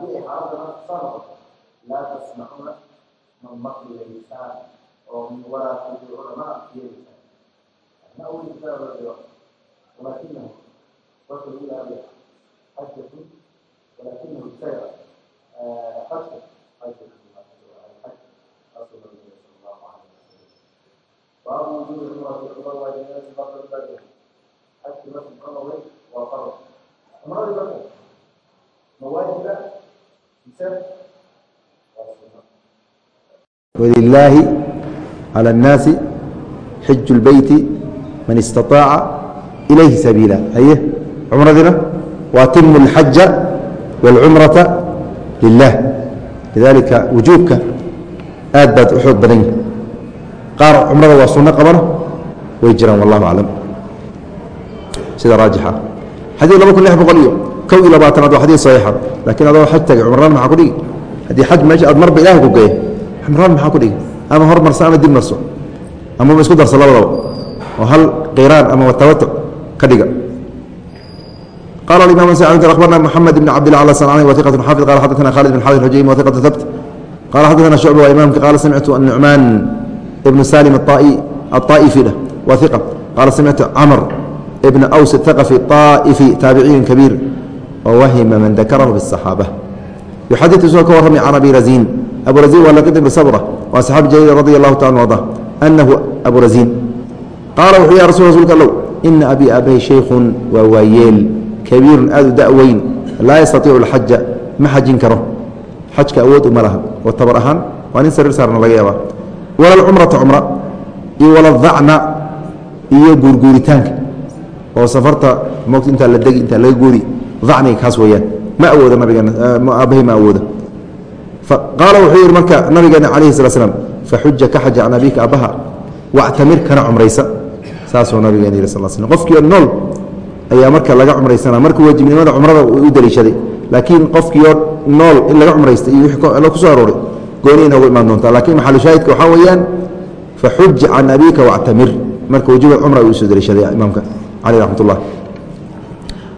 haddii ay xaaladana saa noqoto laa tasmacuuna ma maqligaysaan oo min walaa tudiicuuna ma aqriyeysaan ma awlisaa ولكنه وصل إلى حجة ولكنه سير حجة حجة الحج رسول الله صلى الله عليه وسلم باب وجود العمرة في الخبر وجنات فضل البدن حج بس القمر وفرض عمرة البدن مواجب بسبب ولله على الناس حج البيت من استطاع إليه سبيلا هيه عمرتنا وأتم الحج والعمرة لله لذلك وجوبك aad baad u xoog badan yihi qaar cumrada waa sunno qabana way jiraan wallahu aclam sida raajixa xadii laba kun lix boqol iyo kow iyo labaatanaad waa xadii saxiixa laakiin adoo aj tagay cumraan maaa kudhigi haddii aj meesha aad marba ilah kugeey cumraan maxaa kudhigi ama hormarso ama dib marso amaba isku darso labadaba oo hal qiraan ama watawato ka dhiga oo wahima man dakarahu biاصaxaaba yuxadiu soo ka warramay can abi raziin. Abu raziin waa laqid ibn sabra waa saxaabi jaliil radi allahu tacala arda anahu abu raziin. Qaala wuxuu ya rasul rasulka allow ina abii aabbahay shaykhun waa waayeel kabiirun aad u daweyn laa yastatiicu alxaja ma xajin karo. Xajka awood uma laha oo tabar ahaan waa nin sariir saarna laga yaabaa. Wala alcumrata cumra iyo wala dacna iyo guurguuritaanka oo safarta moogta intaa la degi intaa laga guuri acniga kaas weyaan ma awoodo nabigeenaaabbahi ma awoodo qaala wuxuu yidhi marka nabigeena calayhi sala slam faxuja ka xaja can abiika abbaha wactamir kana cumraysa saasuu nabigeena yidhi sal sl qofkiio nool ayaa marka laga cumraysana marka waajibnimada cumrada u deliishaday laakiin qofkiio nool in laga cumraysta iyo wii ku soo arooray gooni inoogu imaan doontaa laakiin maxalushaahidka waxaa weeyaan faxuj can abiika wactamir marka wajiba cumra u soo deliishaday imaamka caleh raxmat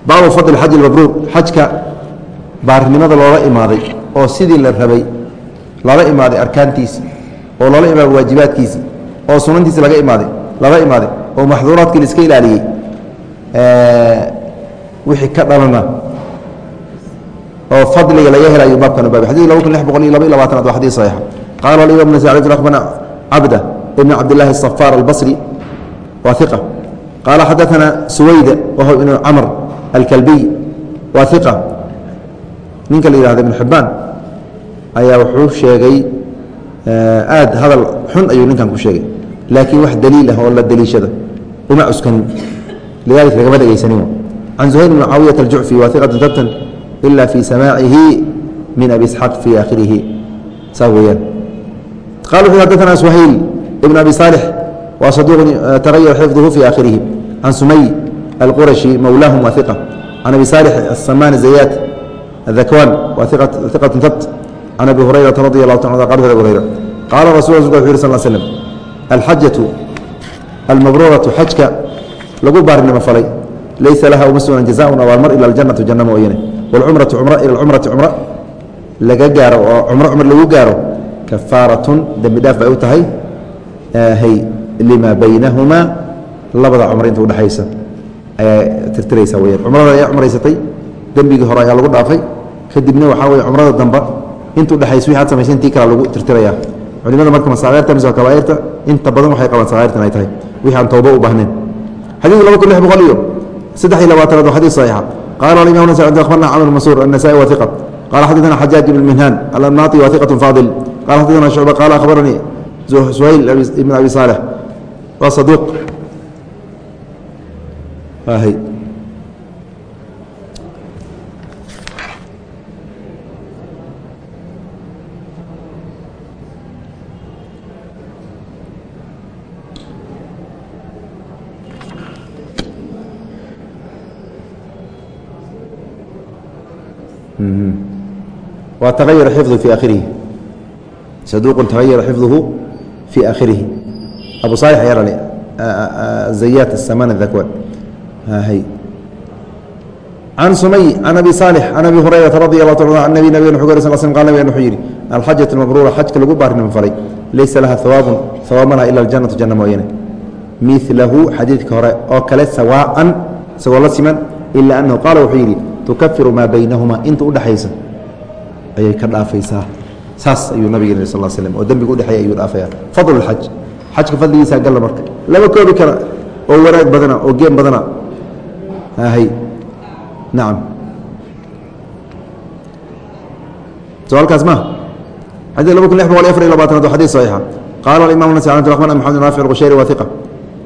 baabu fadl xaj lmabruur xajka baarinimada loola imaaday oo sidii la rabay lala imaaday arkaantiisi oo loola imaaday waajibaadkiisi oo sunantiisi laga imaaday lala imaaday oo maxduuraadkii la iska ilaaliyey wixii ka dhalana oo fadliga laga hela baabkan baabay xadid laba kun lix boqol iyo laba iy labaatanaad waa xadid saxiixa qaala alimaam ibn sacid raxman cabda ibn cabdillahi asafaar albasri waa iqa qaala xadaana suwayda wahuwa ibnu camr alkalbiy waa iqa ninka la yihahda ibn xibbaan ayaa wuxuu sheegay aad hadal xun ayuu ninkan ku sheegay. Laakiin wax daliil ah oo la daliishada uma cuskanin. Lidalika lagama dhegaysanin can zuhayr bn caawiyat aljucfi waa iqatun tabtan ila fii samaacihi min abi isxaaq fii aakhirihi. Saa weyaan qal wuxu xadana suhayl ibn abi saalix wa saduuqun tagayar xifduhu fii aakhirihi. Can sumay سمي القرشي مولاهم واثقة عن أبي صالح السمان زيات الذكوان ثقة ثبت عن أبي هريرة رضي الله تعالى قال أبي هريرة قال رسول الله صلى الله عليه وسلم الحجة المبرورة حجك lagu baarinimo falay laysa laha uma sugnan jazaun abaalmar ila aljanatu janna mooyane wاlcumratu cumra ila alcumrati cumro laga gaaro oo cumro cumr lagu gaaro kafaaratun dembi dhaaf bay u tahay hy lima baynahumaa labada cumro inta udhexaysa ayaa tirtiraysa weyaan cumrada ayaa cumraysatay dembigii hore ayaa lagu dhaafay. Kadibna waxaa weye cumrada dambe intu dhexaysa wixi aad samaysay intii kalea lagu tirtiraya. Culimada marka masaqairta mise kabaairta inta badan waxay qabaan saqairtan ay tahay. Wixi aan toobo u baahnayn. Xadiidu laba kun lix boqol iyo saddex iyo labaatanaad waa xadiid saxiixa. Qaala alimam nascid akhbarna camr mansuur annasaai wa iqat qala xadadana xajaaj ibn minhaan alamnaati wa iqat faadil. Qala xadadana shucba qaala akhbaranii suhayl ibn abi saalix waa saduuq. وتغير حفظه في آخره صدوق تغير حفظه في آخره أبو صالح يرى زيات السمان الذكوان ها هي can sumay can abi saalix can abi hurayrata radi allah ta an nabi nabig wxu sal sl qal nabig wuxuu yidhi alxajatu almabruura xajka lagu baarnimo falay? Laysa laha hawaabun hawaab ma laha ila aljanatu janna mooyane. Milahu xadiidka hore oo kale sawaaan isagoo la siman ila anahu qaala wuxuu yidhi tukafiru maa baynahuma inta udhexaysa ayay ka dhaafaysaa. Saas ayuu nabig sal slm oo dembiga udhexeeya ayuu dhaafaya. Fadl اxaj xajka fadligiisa galla marka. Lama koobi kara oo wanaag badana oo geen badana naam. So halkaas ma. Xadii laba kun lix boqol iyo afar iyo labaatanaad waa xadii saxiixa. Qala alimam nasi an abdiraxman maxamed bin rafic qushayri wa hiqa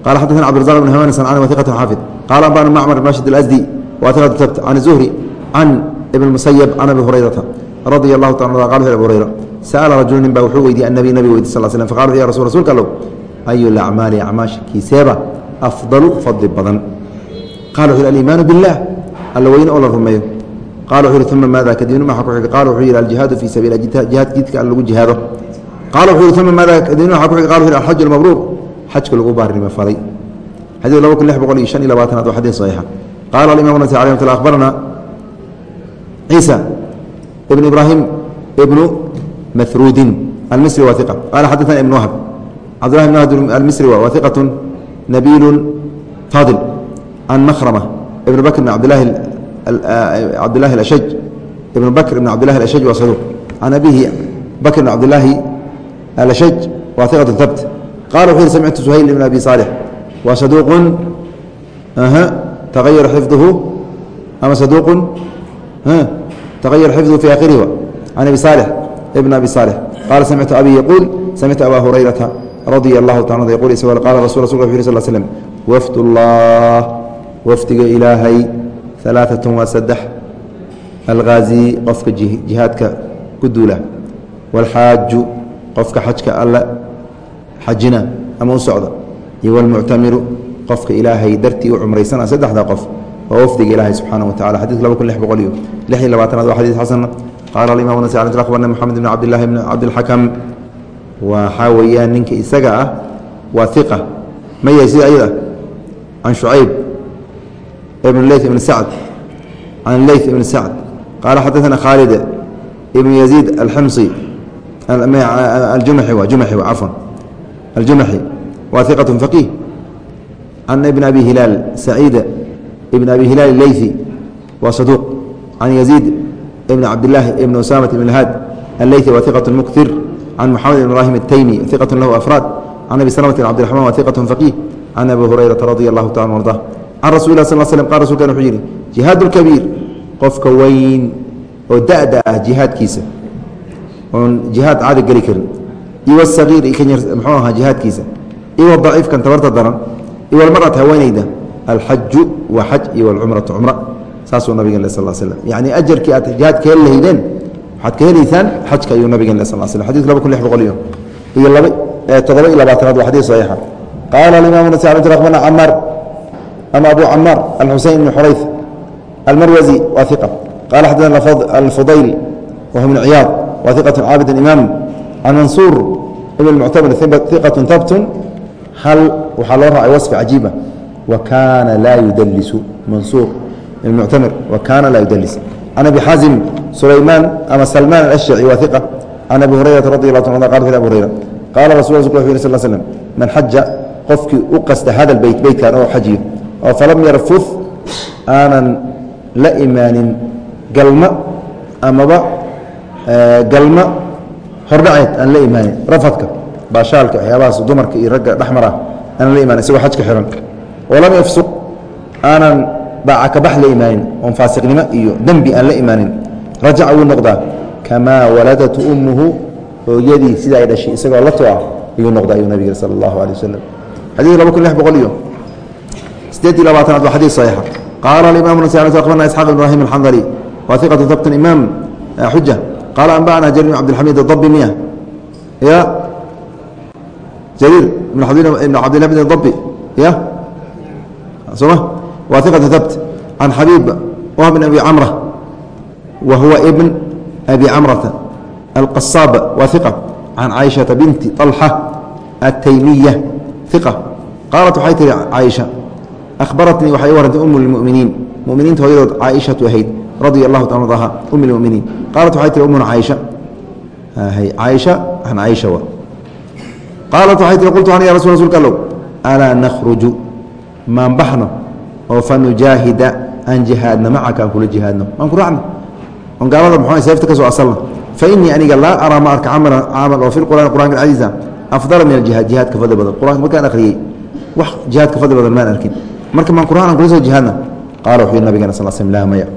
qala xadaثna cabdirazaq bn haman sancani wa hiqatun xaafid qala anbana macmar bn rashid alasdi wa hiqatu tabt can zuhri can ibn musayab can abi hurayrata radia allahu taala qala wuxu abu hurayra sa'ala rajulu nin ba wuxuu weydiye annabi nabi weydi sal slam faqala wuxu ya rasul rasulka allow. Ayu lacmaali acmaasha kiiseeba afdalu fadli badan qal wuxu yhi aliimaanu biاllah alla weyne oo la rumeeyo qal wuxu uma maada kadibna waxa ku xig qal wuxuu aljihaadu fii sabiila jihaad jidka al lagu jihaado qaal wuxuu uma maada kadibna waxa ku xig qal wuxu yhi almabruur xajka lagu baarnimo faday xadiid laba kun lix boqol iyo shan iyo labaatanaad waa xadiid saxiixa qaala alimam nasa alay mtl ahbarana ciisa ibnu ibraahim ibnu mahruudin almisri waa qaala xadaana ibn wahab cabdulahi ibn wahab almisri waa iqatu nabiilu faadil can makrama ibn bakr bn cabdilahi ashaj ibn bakr ibn cabdilahi ashaj waa saduuq can abihi bakr bn cabdilaahi alashaj waa iqatu habt qala wuxuu yihi samictu suhayl ibn abi saalix waa saduuqun tagayara xifduhu ama saduuqun tagayara xifduhu fi akhirihi can abi saalix ibn abi saalix qaala samictu abi yaquul samictu aba hurayrata radia allahu taala yqul isagoo qala rasul rasulka wuxu yhi sl slm wafd ullah wafdiga ilaahay alaaatun waa saddex. Alghaazi qofka jihaadka ku duula. Waalxaaju qofka xajka alla xajina ama u socda. Iyo wlmuctamiru qofka ilaahay dartii u cumraysana saddexda qof waa wafdiga ilaahay subxaana wa tacala xadidka laba kun lix boqol iyo lix iyo labaatanaad waa xadid xasana qaala alimam nas abarna moxamed bn cabdillahi bn cabdilxakam waxaa weeyaan ninka isaga ah waa iqa ma yahay sida ayada? Can shucayb ibn leyth ibn sacd can leyth ibn sacd qaala xadaثana khaalid ibn yaziid alximsi ajumaxi waa jumaxi cafwan aljumaxi waa iqaة faqiih can ibn abi hilaal saciida ibn abi hilaal leyثi waa saduuq can yaziid ibn cabdilaahi ibn usamat ibn haad alleyثi waa iqaة muktir can moxamed ibn ibrahim الtaymi iqaة lahu afraad can abi slmt bn cbdiرaحman waa iqaة faqiih can abi hurayrata radi اllahu taala arda can rasul sal slm qal rasulkan wuxuu yidhi jihaad qofka weyn oo da-da ah jihaadkiisa oon jihaad caada geli karin. Iyo sagiir mxuu ahaa jihaadkiisa iyo daciifkan tabarta daran. Iyo almarat haweeneyda. Alxaju waa xaj iyo alcumratu cumra saasuu nabigen le sal slm yacni ajarkii aad jihaad ka heli lahaydeen waxaad ka helaysaan xajka ayuu nabigen le sal slm xadidka laba kun lix boqol iyo iyo laba toddoba iyo labaatanaad waa xadid saxiixa. Qaala alimaam nas akhbarna camaar ama abu camaar alxuseyn bn xurayf almarwazi waa iqa qala xadana alfudayl wahu bn ciyaad waa iqat caabid imaam can mansuur ibn muctamir iqat habtun hal waxaa loo raacay waصfi cajiiba wa kaana laa yudalisu mansuur ibn muctamir wa kaana laa yudalis can abi xaazim sulaymaan ama salmaan alashjaci waa iqa can abi hurayrata radi allah ta qala fi abi hurayra qaala rasul wuxu yh sl slm man xaja qofkii u qasta hada beyt beytkan oo xajiyo oo falam yarfud aanan la imaanin galma amaba galma hordhaceed aan la imaanin. Rafadka baashaalka waxyaabahaas dumarka iyo ragga dhexmara aanan la imaanin isagoo xajka xihan walam yafsuq aanan baacakabax la imaanin oon faasiqnimo iyo dembi aan la imaanin. Rajaca wuu noqdaa kamaa waladatu ummuhu hooyadii sida ay dhashay isagoo la to ah ayuu noqdaa ayuu nabig sala allahu alay wasalam xadid laba kun lix boqol iyo sideed iyo labaatanaad waa xadid saxiixa qaala alimam nas akhbarna isxaaq ibrahim alxandali waa iqatu habtan imaam xuja qaala anba'ana jariir bn cabdilxamiid adabi miya ya jariir ibn cabdillah bn dabi ya soma waa iqatu habt can xabiib wah bn abi camra wa ibn abi camrata alqasaab waa iqa can caaishaةa binti طalxa ataymiya iqa qaalat waxay tihi caaisha ahbaratnii waxay warantay um اlmuminiin muminiinta hooyadood caaishatu ahayd radia allahu taala adaha um lmuminiin qaalat waxay tihi umuna caaisha caaisha an caaisha wa qaalat waxay tihi qultu an ya rasul rsulka allow alaa nakhruju maan baxno oo fa nujaahida aan jihaadna macaka aan kula jihaadno maan ku raacno on gaalada mxu seefta ka soo asalna fa inii aniga laa araa ma arka camal oo fi qur'an qur'anka casiisa afdala min aljihaad jihaad ka fadli badan qur'anka markaan akhriyey wax jihaad ka fadli badan maan arkin marka maan qur'aan aan kula soo jihaadna qaala wuxuu yihi nabigana sal slm laa maya.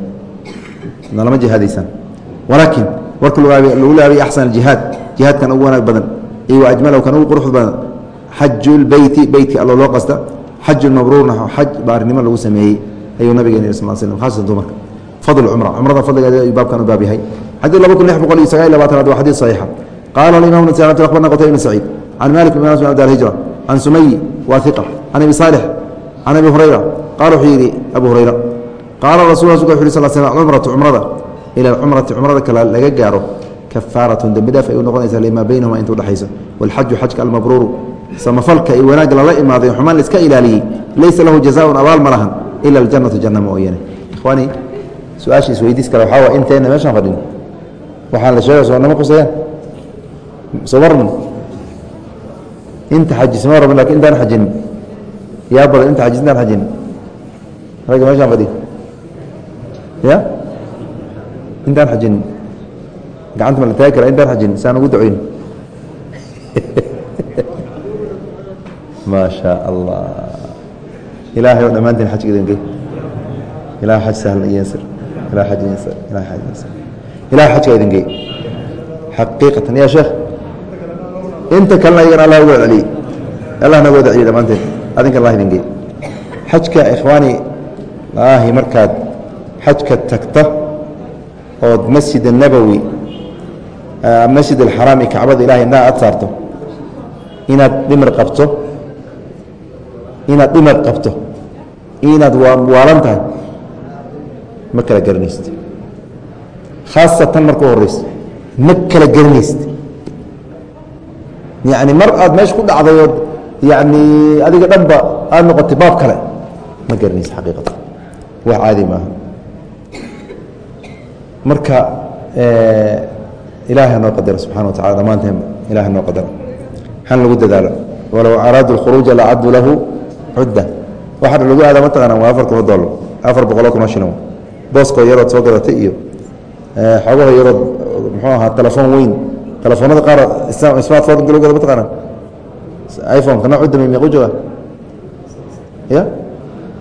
Nalama jihaadaysaan walaakin warka lagu laabay axsan aljihaad jihaadkan ugu wanaag badan iyo ajmalow kan ugu quruxda badan xaju lbeyti beytka allo loo qasta xaju mabruurna xaj baarinimo lagu sameeyey ayuu nabigeena yih sal slm khaasatan dumarka. Fadl cumra cumrada fadligeeda baabkan u baab yahay. Xadiid laba kun lix boqol iyo sagaal iyo labaatanaad waa xadiid saxiixa. Qaala alimam bn sacd akhbarna qutayb bn saciid can malik bn anas bn abd alhijra can sumayi waa hiqa can abi saalix can abi hurayra qaala wuxuu yidhi abu hurayra qaala rasul rasulka wuxu sal slam cumratu cumrada ila alcumrati cumrada kale laga gaaro kafaaratun dembi dhaaf ay u noqonaysaa limaa baynahuma inta udhexaysa walxaju xajka almabruuru samafalka iyo wanaagga lala imaaday xumaan la iska ilaaliyey laysa lahu jazaaun abaal ma lahan ila aljannatu janna mooyane ikhwaani su'aasha isweydiis kale waxaa waa intayna meeshaan fadhin waxaan la sheegay soo nama qusayaan soo marman inta xajis ma rabin laakiin intaan xajinin yaa badan inta xajis intaan xajinin ragga meeshaan fadhi. Ya? Intaan xajinin gacanta ma la taagi kara intaan xajinin saan ugu ducoyn maa shaa allah ilaahay oo dhammaantiin xajka idin gey ilaah xaj sahlan iyo yasir ilaah xaj yasir ilaah xaj yasir ilaah xajka idin gey xaqiiqatan. Ya sheekh inta kalena iyagana allah uga celiyey allah naga wada celiyey dhammaanteen adinka allah idin gey xajka ikhwaani laahi markaad xajka tagta ood masjid الnabowi masjid اlxaraam iyo kacbada ilahay indhaha aad saarto inaad dhimir qabto inaad dhimar qabto inaad waalan tahay ma kala garanaysid khaasatan marka u horeysa ma kala garanaysid yani mar aad meesha ku dhacday ood yani adiga dhanba aad noqotay baab kale. Ma garanaysid xaqiiqatan wax caadi maaha. Marka ilahay noo qadaro subxana wa tacala dhammaanteen ilahay noo qadaro han lagu dadaalo. Walow araadu اlkhuruuja lacaduu lahu cudda. Waxaa lagu aada mataqaana waa afar kun dolar afar boqoloo kunoo shilin booskoo yarood soo gadatay iyo xoogaho yarood muxuu ahaa telefoon weyn. Telefoonada qaar lagu gada mataqaana iphone kana cudda mi meequ jooga ya?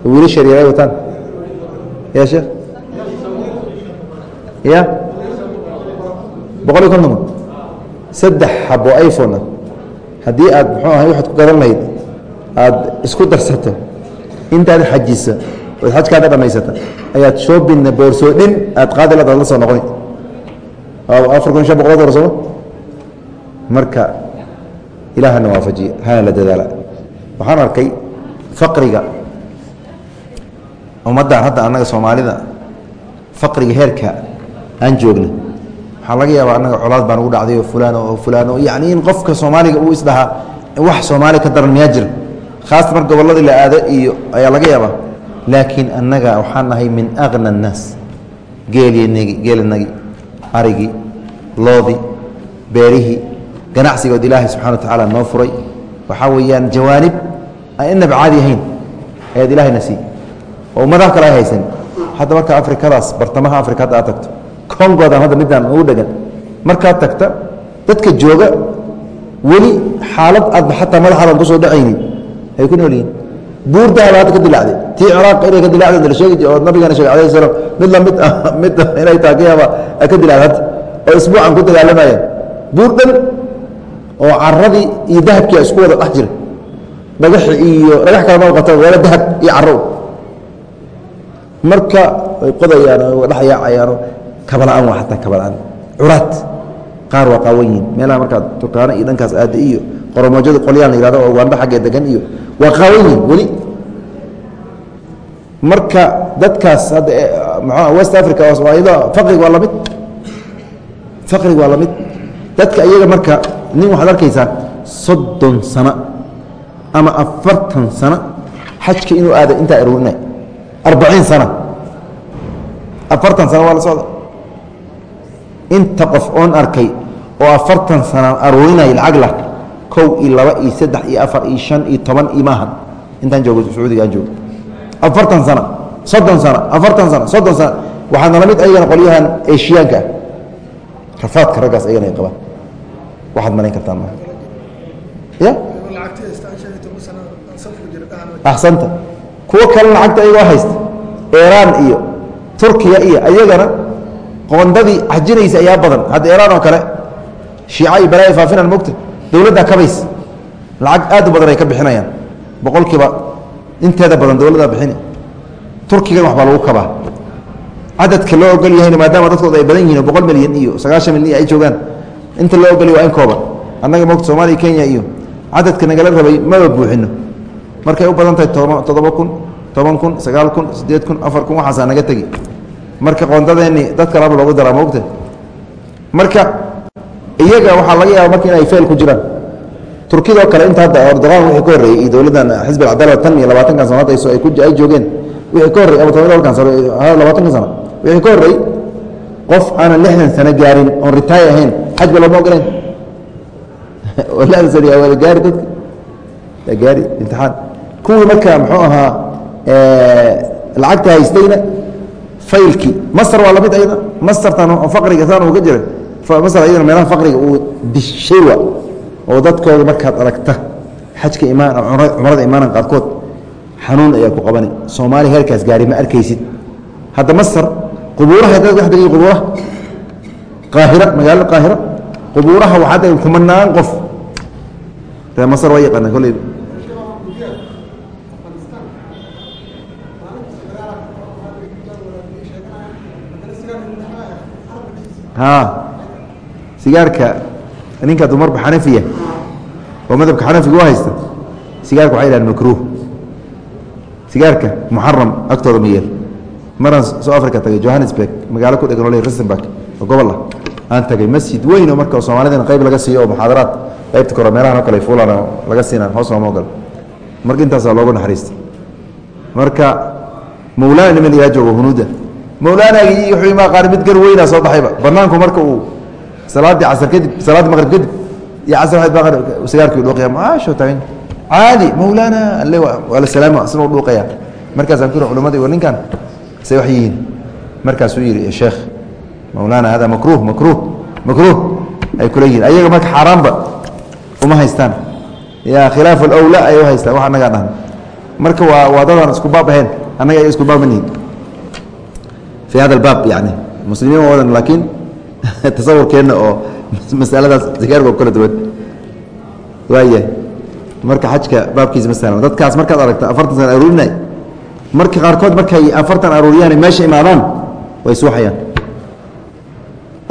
Wiilasha yaryar ay wataan. Ya sheekh ya? Boqol iyo konton saddex xabo iphone ah haddii aad muxuu ahay waxaad ku gadan lahayd aad isku darsato intaad xajisa ood xajkaada dhammaysata ayaad shoobinna boorsoo dhin aad qaadi ladaad la soo noqoni. Afar kun shan boqol dolar sooma marka ilaahana waafajiye hana la dadaala. Waxaan arkay faqriga ummaddan hadda annaga soomaalida faqriga heerka aan joogna waxaa laga yaabaa annaga colaad baan ugu dhacday oo fulaan oo fulaan oo yacni in qofka soomaaliga uu isdhahaa wax soomaali ka daran miyaa jira. Haasatan mar gobolladii la aado iyo ayaa laga yaabaa laakiin annaga waxaan nahay min aqna annaas geelynagi geelanagi arigii loodii beerihii ganacsigood ilaahay subxana wa tacaala noo furay. Waxaa weeyaan jawaanib aan inaba caadi ahayn ayaad ilaahayna sii oo ummadaha kale ay haysan. Hadda marka afrikadaas bartamaha afrika hadda aad tagto. Kongodan hadda midaan ugu dhegan markaad tagta dadka jooga weli xaalad aadba xataa madaxaadan ku soo dhacaynin ay ku nool yihiin. Buurdaaba hadda ka dilacday tii ciraaq inay ka dilacday la oo nabigana sheegay alayh salaam mid mid ah mid inay tahay ka ka dilacday hadda oo isbuucan ku dagaalamayeen buur dhan oo caradii iyo dahabkii isku wada dhex jira dhagaxi iyo dhagax kala noqota wala dahab iyo caro marka way qodayaan oo dhex yaacayaano kabala'aan waa xataa kabala'aan curaad. Qaar waa qaawan yihiin meelaha markaad turkaano iyo dhankaas aada iyo qoromoojada qolyaan la yihahdo oo waandho xaggee degan iyo waa qaawan yihiin weli. Marka dadkaas hadda mxu west africa iyado faqriga waa la mid faqriga waa la mid dadka iyaga marka nin waxaad arkaysaa soddon sano ama afartan sano xajka inuu aado intaa aruurinay arbaciin sana afartan sano waa la socda. Inta qof oon arkay oo afartan sana aruurinaya lacag lah kow iyo laba iyo saddex iyo afar iyo shan iyo toban iyo maaha intaan joogo sacuudiga aan joogo afartan sana soddon sana afartan sana soddon sana waxaa nala mid ayagana qolyahan eshiyaanka ah rafaadka raggaas ayagana ay qabaan. Waxaad malayn kartaan ma. Ya? Axsanta. Kuwo kale lacagta ayagoo haysta. Eraan iyo turkiya iyo ayagana qoondadii xajinaysa ayaa badan. Hadda eraan oo kale shiica iyo balaya faafinaan mogta dowladdaa kabays lacag aad u badan ay ka bixinayaan. Boqolkiiba inteeda badan dowladdaa bixini. Turkigan waxbaa lagu kabaa cadadka loo ogol yahayna maadaama dadkooda ay badan yihiin boqol milyan iyo sagaashan milyan ay joogaan inta loo ogolya waa in kooban. Annaga mogta soomaaliya kenya iyo cadadka nagala rabay maba buuxino markay u badan tahay toba toddoba kun toban kun sagaal kun siddeed kun afar kun waxaasaa naga tegi. Marka qoondadeenni dadka laba loogu daraa mogta marka iyaga waxaa laga yaaba marka inay feel ku jiraan. Turkidoo kale inta hadda erdogan wixii ka horreeyey iyo dowladdan xisbi alcadaala tan iyo labaatankan sano hadda ay joogeen wixii ka horrey ama toban sano labaatankan sano wixii ka horrey qof aanan lixdan sano gaarin oon ritaay ahayn xaj looma ogolayn. Lixdan sano yaa wada gaari dadka. Yaa gaari imtixaan. Kuwii marka muxuu ahaa lacagta haystayna faylkii masar waa la mid ayada. Masartan oo faqriga saan uga jiray. Masar ayadana meelaha faqriga uu dishay oo dadkooda markaad aragta xajka imaan cumrada imaanan qaarkood xanuun ayaa ku qabani. Soomaaliya heerkaas gaari ma arkaysid. Hadda masar qubuuraha dad wax degay qubuuraha? Qaahira magaalada qaahira. Qubuuraha waxaa degay kumanaan qof. Reer masar waa yaqaanaan kolleyba haa. Sigaarka ninka dumarba xanafiya oo madhabka xanafiga u haysta sigaarka waxay dhahan makruuh. Sigaarka muxaram agtooda ma yeel maraan soo africa tagay johannesburg magaalo ku dhegan ole risenburg oo gobol ah. Aan tagay masjid weyn oo marka soomaalidana qayb laga siiyo oo muxaadaraad qaybta kore meelahan oo kale fuulan oo laga siinaan hoos looma ogol marka intaasaa loogu naxariista. Marka mawlaana niman ilaa joogo hunuuda mawlaanagii wuxuu imaa qaar mid gar weynaa soo baxayba. Banaanku marka uu salaaddii casar kadib salaaddii maqrib kadib iyo casar waxayd baqar sigaarkii dhuuqaya maasho tagan caadi mawlaana alle waa la salaama asna u dhuuqaya. Markaasaan ku yiri culimadii war ninkan say wax yihiin? Markaasuu yidhi sheekh mawlaana hada makruuh makruuh makruuh. Ay kula yihiin. Ayaga marka xaaraanba uma haystaan. Ya khilaafu alawla ay u haystaan. Wax annagaa dhahan marka waa waa dadaan isku baab ahayn. Annaga ay isku baab manihin fi hada albaab yani muslimiin waa wadan laakiin tasawurkeenna oo masaladaas sigaarka kala duwan. Waaya marka xajka baabkiisa masalan dadkaas markaad aragta afartan sana aruurinay marka qaarkood markay afartan aruuriyaan meesha imaadaan way suuxayaan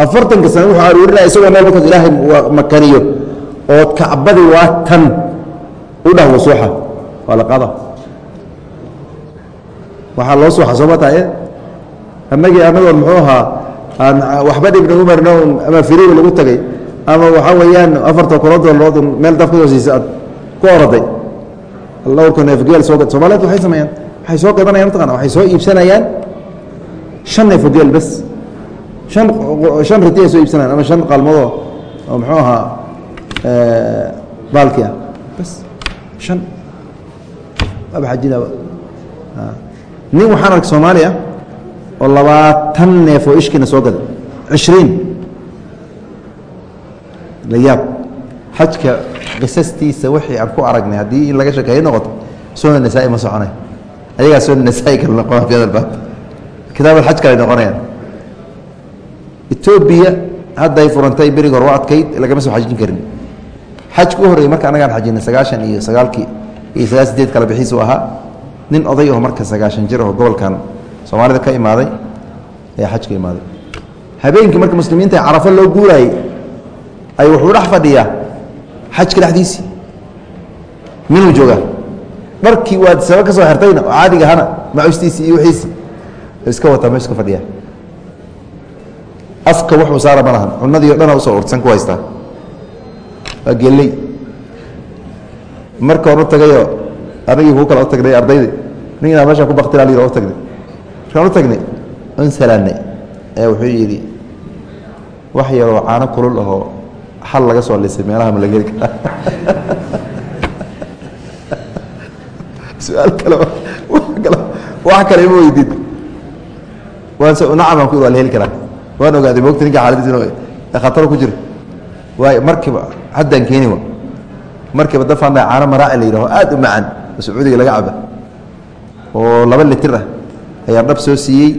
afartanka sana wuxuu aruurinaya isagoo meel markaas ilaahay makaniyo oo kacbadi waa tan u dhah wasuuxa waa la qaada. Waxaa loo suuxa sooma tahay? Annagii annagoon muxuu ahaa aan waxba dhib nagu marno ama firiga lagu tagay ama waxaa weeyaan afarta kulo doolood meel daf ka hoosiisa aad ku oraday dhowrka neefgeel soo soomaaliyed waxay sameeyaan waxay soo gadanayaan mataqana waxay soo iibsanayaan shan neefogeel bes. Shan shan riti ay soo iibsanayaan ama shan qaalmoodoo oo muxuu ahaa baalki ah. Bes shan. Waaba xajinaaba nin waxaan ark soomaali ah oo labaatan neef oo ishkiina soo gada. Cishriin. La yaab xajka qisastiisa wixii aan ku aragnay haddii in laga sheekeeyo noqoto sunan nasaa-i ma soconay ayagaa sunan nasaa-i kale noqona fi hada albaab kitaabad xaj kale noqonayaan. Etoobiya hadday furantay beriga hor waa adkayd lagama soo xajin karin. Xajka u horreeyey marka annagaan xajinay sagaashan iyo sagaalkii iyo sagaal sideed kala bixiisu ahaa. Nin oday oo marka sagaashan jir oo gobolkan soomaalida ka imaaday ayaa xajka imaaday. Habeenkii marka muslimiinta carafo loo guuraayey ay wuxuu dhex fadhiyaa xajka dhexdiisii. Minuu joogaa dharkii waad saba ka soo oo caadiga ahana macustiisii iyo wixiisii iska wataa meesha ka fadhiyaa afka wuxuu saara ma lahan. Cunadii o dhan u soo ursan ku haystaa waa geley marka hor u tagayoo anagii kuu kala u tagnay ardaydii nin inaa meeshaan ku baktilaa u tagnay. Markaan u tagnay un salaanay ee wuxuu yidhi wax yaroo caano kulul ahoo xal laga soo lisay meelaha ma la geli karaa su'aal kale wax kale ima weydid. Nacam aan waa la heli karaa. Waan ogaaday mogta ninka xaaladiis khatar ku jiro waay markiiba haddaan keeni markiiba dafaana caano maraaci la yidhaho aad u macaan. Oo sacuudiga laga caba oo laba litir ah ayaan dhab soo siiyey.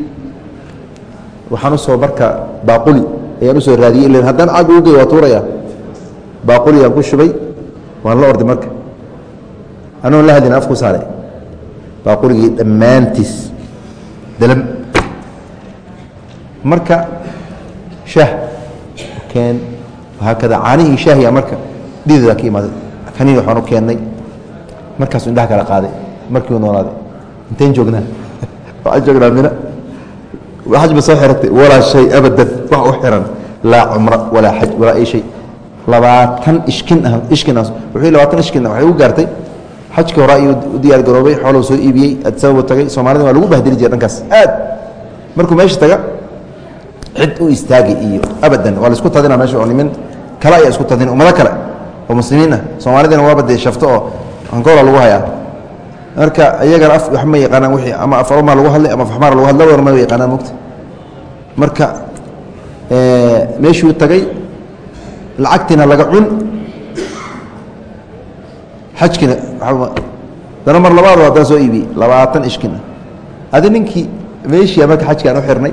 Waxaan u soo marka baaquli. Ayaan u soo raadiyey. Ilan haddaan cag ugey waa tuuraya. Baaquliyaan ku shubay. Waan la orday marka anoon la hadlin afku saare. Baaquligii dhammaantiis. Dalam. Marka shaah. Keen. Haakada caanihii shaahiya marka. Dhidida ka imaaday kaniin waxaan u keennay markaasu indhaha kala qaaday. Markii uu noolaaday. Intayn joognaa. Waxaan joognaa mina. Xaj ba soo xiratay walaa shay abadan. Wax u xiran. Laa cumra walaa xaj walaa ay shay. Labaatan ishkin ah ishkin ah. Wuxuu labaatan ishkin waxay u gaartay xajkii hore ayuu u diyaar garoobay xooluu soo iibiyey adsababu tagay soomaalida waa lagu bahdili jiray dhankaas aad. Markuu meesha taga cid u istaagi iyo abadan waa la isku tadina meesha oo nimin kale ayaa isku tadin ummado kale oo muslimiin ah soomaalidana waaba dee shafto oo hankoola lagu hayaa. Marka iyagana af wax ma yaqaanaan wixii ama af oromaa lagu hadlay ama afxmaar lagu hadla war ma yaqaanaan mogta marka meeshuu tagay lacagtiina laga cun xajkina dana mar labaad haddaan soo iibiyey labaatan ishkina. Adi ninkii meeshia marka xajkaan u xirnay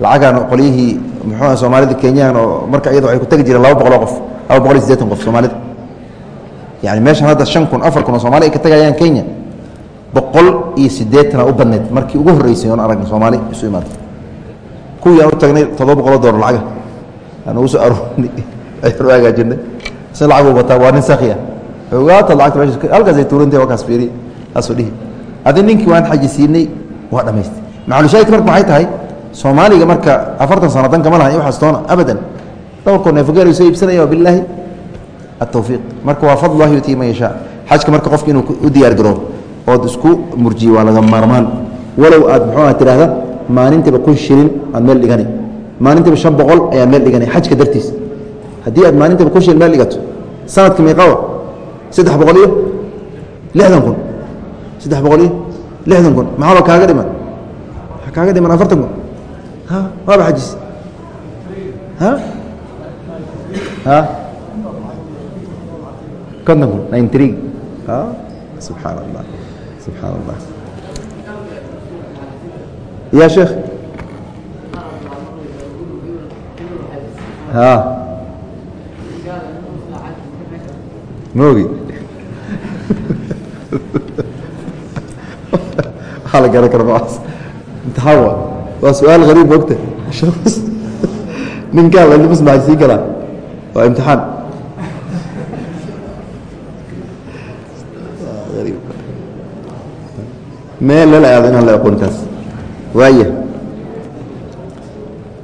lacagaan qolyihii muxuua soomaalida kenyahan oo marka iyada waxay ku tegi jireen laba boqoloo qof laba boqol iyo sideetan qof soomaalida. Yani meeshan hadda shan kun afar kun oo soomali ay ka tegayaan kenya boqol iyo siddeetana u badneyd markii ugu horreysay oon aragna soomaali isu imaada kuwii aan u tagnay toddoba boqoloo doolar lacaga aan ugu soo aroornay u hagaajinay. Isna lacag u wataa waa nin sakhiya ogaata lacagta halkaasay tuurantay waa kaas fiiri taasuu dhihi adi ninkii waan xaji siinay waa dhamaystay. Macalushaahidka marka maxay tahay soomaaliga marka afartan sano dan kama lahan waxaas toona abadan. Dhowrkoo neefgeer soo iibsanaya waa bilaahi atawfiiq marka waa fadlullahi yutii man yashaa. Xajka marka qofka inuu u diyaar garoobo ood isku murjiye waa laga maarmaan. Walow aad muxuu ah tidhaahda maalintiiba kun shilin aad meel dhigani. Maalintiiba shan boqol ayaan meel dhigani xajka dartiis. Haddii aad maalintiiba kun shilin meel dhigato sanadka meeqawa saddex boqol iyo lixdan kun. Saddex boqol iyo lixdan kun. Maxaaba kaaga dhiman? Waxaa kaaga dhiman afartan kun. Waaba xajis? Konton kun. Ninetri ha? Subxaan allah subxaan allah ya sheekh ma ogi la garan kara imtixaan waa su'aal hariib mogta ninkaa la limis maxay sii galaa. Waa imtixaan. Meel lala aado inaan la aqoon taas waaya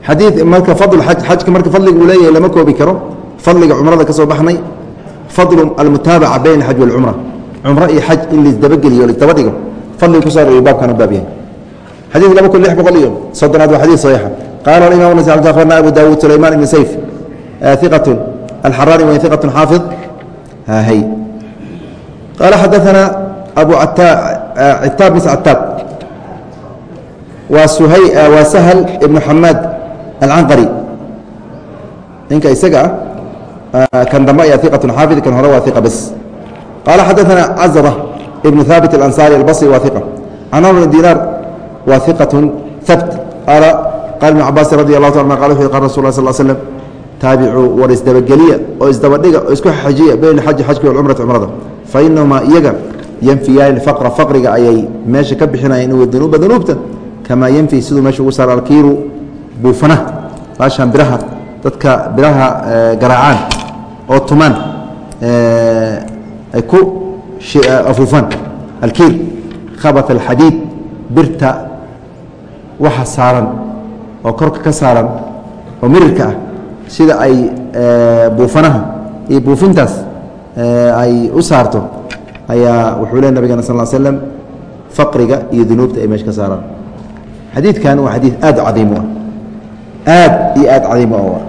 xadii marka fadl xaj xajka marka fadliga uu leeyahay lama koobi karo. Fadliga cumrada ka soo baxnay. Fadlu almutaabaca bayna alxaj walcumra cumro iyo xaj in laisdabageliyo laisdaba dhigo. Fadliga ku soo arooriyo baabkan u baab yahay. Xadiid laba kun lix boqol iyo soddonaad waa xadiid saxiixa. Qaala alimam nas akhbarna abu daawuud sulayman ibn sayf. Iqatun alxaraani wa iqatun xaafid. Hay. Qaala xadaana abu citaab mis cataab waa waa sahal ibnu xamaad alcanqari ninka isaga ah kan dambe ayaa iqatun xaafid kan hore waa iqa bas qaala xadaana cazra ibnu haabit alansaari albasri waa iqa can amr bn dinaar waa iqatun habt qaala qaala ibnu cabaasin radi allahu ta qala wuxu qala rasul sal slm taabicuu war isdabageliya oo isdabadhiga oo isku xajiya bayna xaji xajki walcumrati cumrada fa inahumaa iyaga yanfiyaani faqra faqriga ayay meesha ka bixinayaan iw danuuba danuubta kamaa yanfi siduu meesha ugu saara alkiiru buufanaha baashaan biraha dadka biraha garaacaan oo tumaan ay ku afuufaan alkiir khabat alxadiid birta waxa saaran oo korka ka saaran oo mirirka ah sida ay buufanaha iyo buufintaas ay u saarto ayaa wuxuu le nabigana sal slm faqriga iyo dunuubta ay meesha ka saaraan. Xadiidkan waa xadiid aad cadiim ah. Aad iyo aad cadiim ah.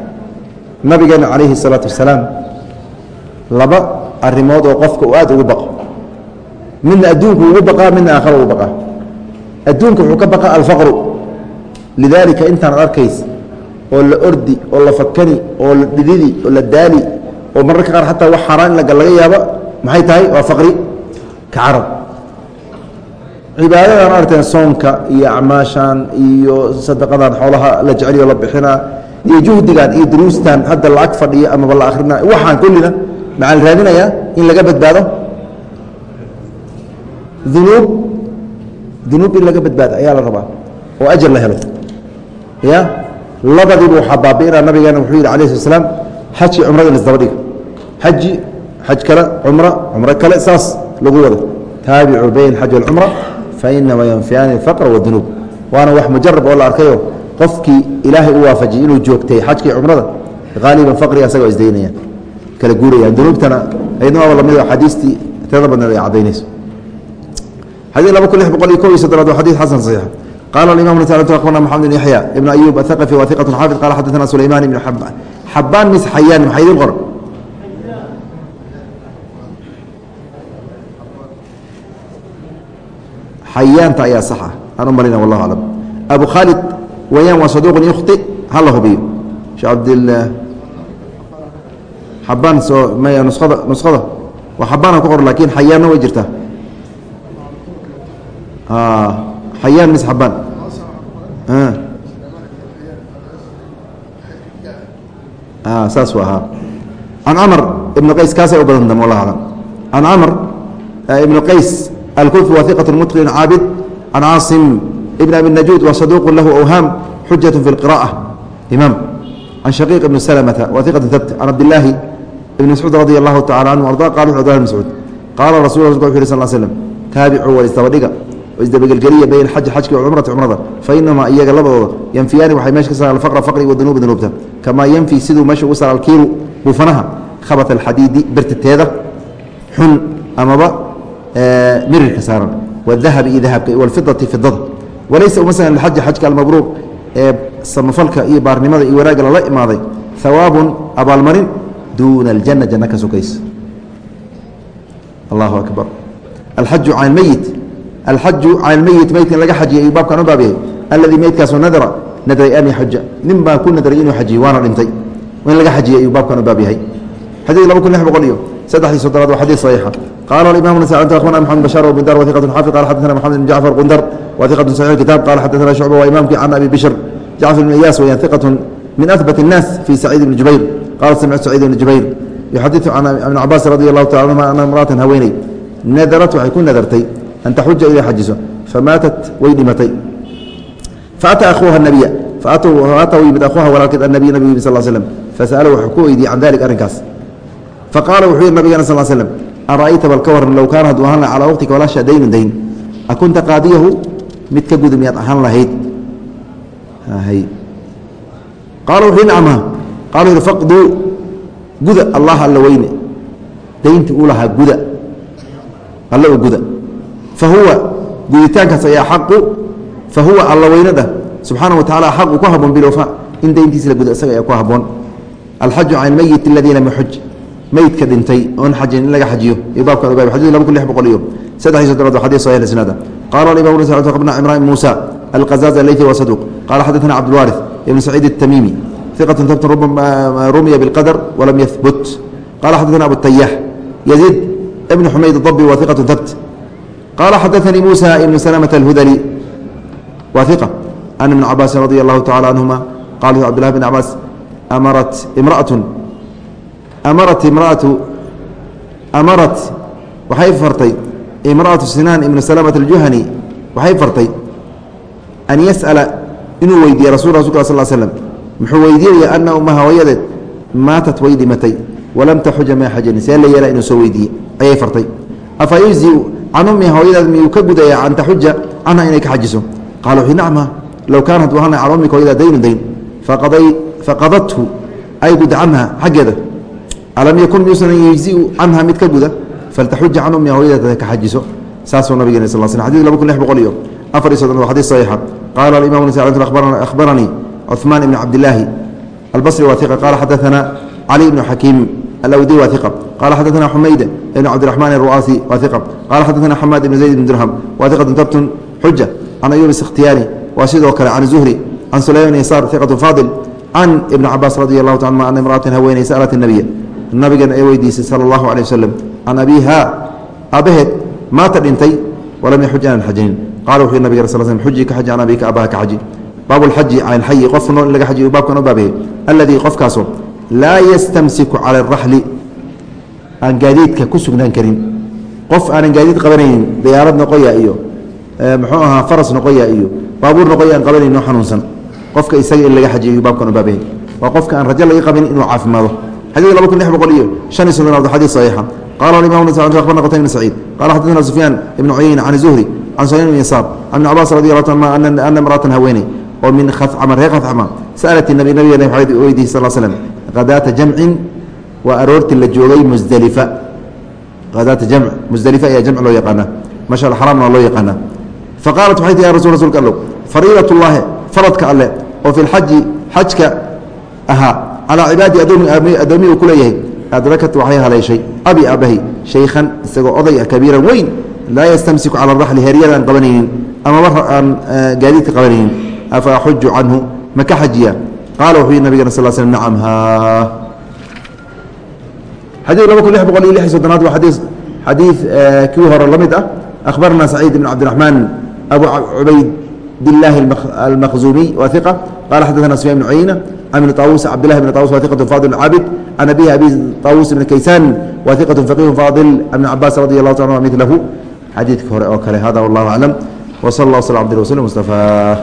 Nabigeena calayhi الsalaatu wasalaam laba arrimood oo qofka uu aad ugu baqo. Midna adduunku ugu baqaa midna aakhara ugu baqaa. Adduunka wuxuu ka baqaa alfaqru. Lidaalika intaan arkays oo la ordi oo la fakani oo la dhididi oo la daali oo mararka qaar xataa wax xaaraan laga yaabo maxay tahay? Waa faqri. Ka carab. Cibaadadan aragteen soonka iyo acmaashan iyo sadaqadan xoolaha la jeceliyo la bixinaa iyo juhdigan iyo duruustan hadda lacag fadhiya amaba la akhrina waxaan kullina maxaa la raadinayaa in laga badbaado? Unuub dunuub in laga badbaado ayaa la rabaa. Oo ajar la helo. Ya? Labadiiba waxaa baabi'inaa nabigeena wuxuu yidhi alayh slat slaam xaji cumrada in isdaba dhiga xaji xaj kale cumra cumro kale saas lagu wado. Taabicu bayn xaj walcumra fainama yanfiyaani alfaqra wadunuub waana wax mujarab oo la arkayo. Qofkii ilaahay u waafajiyey inuu joogtay xajkii cumrada haaliban faqriga asagoo isdaynayaan kala guurayaan dunuubtana ayadna waaba la mid axaadiistii tirada badneed ay caddaynayso. Xadii laba kun boqol iyo kob iyo soddonaad waa xadii xasan saxiix. Qaala alimam taala akhbarna moxamed ibn yaxya ibn ayuub athaqafi wa hiqatu xaafid qala xadaثana sulayman ibn xabaan xabaan mis xayaan maxaa idin qoran? Xayaanta ayaa sax aan u marina wallahu aclam abu khaalid wayaan waa saduuqun yukhti ha la hubiyo. Sheekh cabdilah abaan soo maya nusada nusada waa xabaana ku qor laakin xayaanna way jirtaa. Ah, xayaan mis xabaan. Ah. Ah, saas u ahaa. Can ibn qays kaasay u badanta mala can camr ibn qays alkufi waa iqat mutqin caabid. Can caasim ibn abi najuud wa saduuqu lahu awhaam xujat fi اlqira'ة imaam. Can shaqiiq ibn slmta wa iqat habt can cabdillaahi ibn mascuud radi allahu tacala canhu arda qal wuxu abdlah mascuud qaala rasul rasulka wuxu yh sal slm taabicuu war isdabadhiga isdabagelgeliya bayn xaji xajki wacumrati cumrada fa inamaa iyaga labadooda yanfiyaani waxay meesha ka saaraan alfaqra faqri wadunuuba dunuubta. Kamaa yanfi siduu meesha ugu saara alkiilu buufanaha khabat alxadiidi bertateeda xun amaba mirirka saaran. Wadahabi iyo dahabka walfidati fidada walaysa uma sahlan lxaji xajka almabruuq ee samafalka iyo baarnimada iyo wanaagga lala imaaday hawaabun abaalmarin duuna aljanna janna ka sokaysa allahu akbar alxaju can lmeyit alxaju can lmeyit meydka in laga xajiya ayuu baabkan u baab yahay alladii meydkaasoo nadara nadray an yaxuja nin baa ku nadray inuu xajiyo waana dhintay in laga xajiya ayuu baabkan u baab yahay xadiid laba kun lix boqol iyo saddexdii soddonaad waa xadiid saxiixa qaala alimam nasa akhbarna maxamed bashaar wbundar wathiqatu xaafid qala xaddaثna maxamed bn jacfar gundar wathiqatu saxiix kitab qala xaddaثna shucba waa imaamkii can abi bishr jacfar bn iyaas weyaan hiqatu min ahbat الnaas fi saciid bni jubayr qala samictu saciid bni jubayr yuxadiثu can ibn cabaas radi allahu taala anhuma ana imra'atan haweeney nadarat waxay ku nadartay an taxuja inay xajiso famaatat way dhimatay faata ahuuha nabiya faata yimid ahuuha walaalkeed annabiy nabig yimid sal slm fasa'alahu wuxuu ku weydiiyey can dalik arrinkaas faqaala wuxuu yihi nabigana sal slm ara'ayta bal ka waran low kaana hadduu ahaan laha calaa waqtika walaasha daynun dayn akunta qaadiyahu mid ka guda miyaad ahaan lahayd qaala wuxuu nacma qaala wuxu faqduu guda allah alla weyne dayntii uu lahaa guda alle u guda fahuwa guditaankaas ayaa xaqu fahuwa alla weynada subxaana wa tacala xaqu ku haboon bilwafa in dayntiisa la gudo isaga ayaa ku haboon alxaju can almeyit aladii lam yaxuj meydka dhintay oon xajin in laga xajiyo iyo baabkan ogaab xadid laba kun lix boqol iyo saddex iyo soddonaad waa xadis sahih isnaada qala alimam bna cimran ibn muusa alqazaz alaythi wa saduq qala xadaثna cabdulwaarith ibn saciid الtamimi ثiqة tabt rumiya biاlqadr walam yahbut qala xadaثna abu tayax yaziid ibn xumayd الضbi wa ثiqaة tabt qala xadaثnii muسى ibn سلمة الhudلي wa ثiqة an ibn cabaasi radي الlahu taعalى canهuma qala cbdالlah bn cabaas amarat imraأaة amarat imraatu amarat waxay fartay imra'atu sinaan ibnu salamat aljuhani waxay fartay an yas'ala inuu weydiiye rasul rasulka sal slm muxuu weydiinaya ana ummaha hooyadeed maatat way dhimatay walam taxuja ma xajin see la yeela inuu soo weydiiye ayay fartay. Afa yujziu can ummiha hooyadeed miyuu ka gudaya an taxuja canha inay ka xajiso? Qala wuxuu nacma low kaana haduu ahaan cala ummika hooyada daynu dayn faqadathu ay gudda canha xaggeeda. Alam yakun miyuusan yejziu canha mid ka guda faltaxuja can ummiha hooyadeed ka xajiso. Saasuu nabigeen sal sl xadid laba kun lix boqol iyo afar iyo soddon xadiis saxiixa. Qaala alimam akhbaranii cuثmaan ibn cabdilaahi albصri waa iqa qala xadaثana cali ibn xakiim alawdi waa iqa qala xadaثana xumayd ibn cabdiraxmaan الru'aasi waa iqa qala xadaثana xamaad ibn zayd ibn dirham waa iqatun tabtun xuja can ayub ikhtiyaani waa sidoo kale can zuhri can sulayman yasaar iqatu faadil can ibni cabaas radi allahu ta anma ana imra'atan haweeney sa'lat nabiya nabigan ay weydiisay sala allahu alيh wasalam can abiiha aabbaheed maata dhintay walam yaxuj aanan xajinin qala wuxuu nabig sal sl xuji ka xaji can abika abaha ka xaji ilxayi qofka nool in laga xajiy baabkan u baabeeyey alladii qofkaasoo laa yastamsiku cala araxli aan gaadiidka ku sugnaan karin. Qof aanan gaadiid qabanaynin diyaarad noqoya iyo muxuu ahaa faras noqoya iyo baabuur noqoya aan qabanayn oo xanuunsan. Qofka isaga in laga xajiyo baabkan u baabeeyey waa qofka aan rajo laga qabin inuu caafimaado. Xadiid laba kun lix boqol iyo shan iyo soddon xadiid saxiixa. Qala imam abarna qtayb bn saciid. Qala xadana sufyaan ibn cuyeyna can zuhri can sulayman bn yasaar can ibn cabaas radi allah ta ana imraatan haweeney oo min khacma reer khacma sa'alat nabi nabigeena waxay weydiisay sal slm hadaata jamcin waa aroortii la joogay musdelifa hadaata jamc musdelifa ayaa jamc loo yaqaana mashal xaramna loo yaqaana faqaalat waxay tii ya rasul rasulka allow fariidat llahi faradka alle oo fi lxaji xajka ahaa calaa cibaadi addoomi uu ku adrakat waxay haleeshay abi abahi shaykhan isagoo oday ah kabiiran weyn laa yastamsiku cala araxli heryada aan qabanaynin amaba aan gaadiidka qabanaynin afa axuju canhu ma ka xajiya qaala wuxuu yihi nabigana sal sl nacam ha xadii laba kun lix boqol iyo lix iyo soddonaad waa xadii xadiid kii hore la mid ah akhbarana saciid ibn cabdiraxmaan abu cubaydillaahi almakhzuumiy waa iqa qala xadana sufyan ibn cuyeyna can ibni طاawuس cabdالlah بn طاwus wa ثiqة fاضل caabid can abihi abi طاawuس بn kaysaan wa ثiqة فaqih fاضل بn cabaas radي الlah ta milahu xadiidka hore oo kale hada والlah aclam وsلى اله وsلم عبd رسuل مصطفى